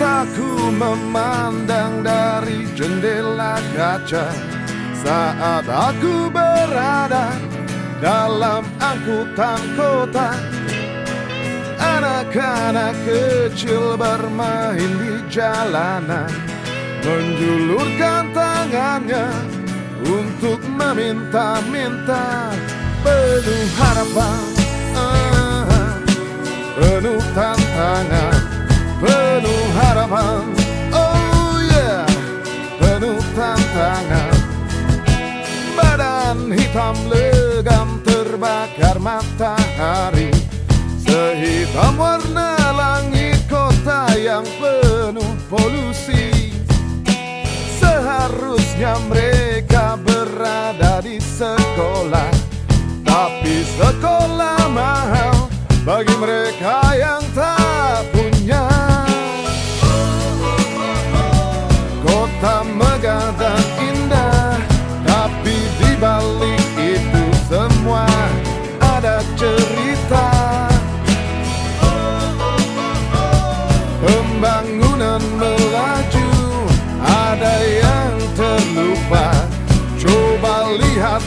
Mataku memandang dari jendela kaca. Saat aku berada dalam angkutan kota Anak-anak kecil bermain di jalanan Menjulurkan tangannya untuk meminta-minta Penuh harapan, ah, penuh tantangan matahari. Sehitam warna langit kota yang penuh polusi. Seharusnya mereka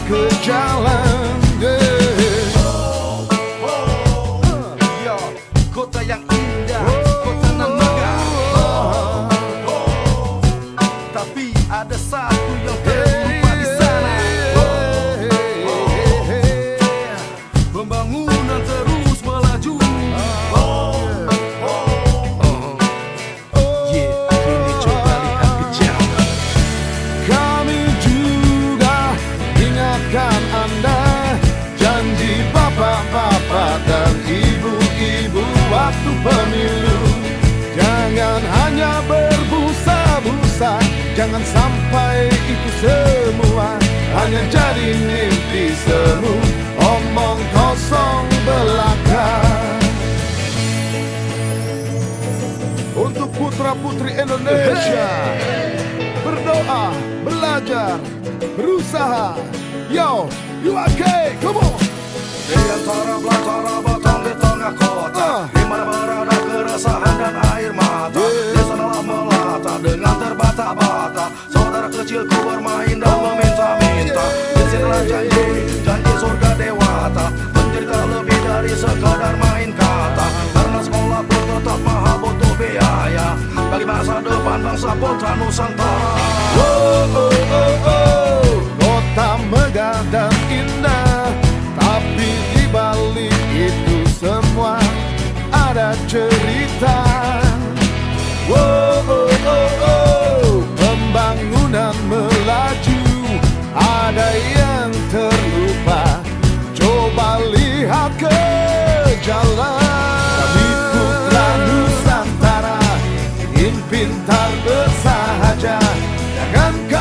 ke jalan yeah. Ya, kota yang dan ibu-ibu waktu pemilu Jangan hanya berbusa-busa Jangan sampai itu semua Hanya jadi mimpi semu Omong kosong belaka Untuk putra-putri Indonesia berdoa, belajar, berusaha. Yo, you okay? Come on. Di antara belantara batang di tengah kota Ah. Di mana berada keresahan dan air mata. Di sanalah melata dengan terbata-bata Saudara kecilku Come.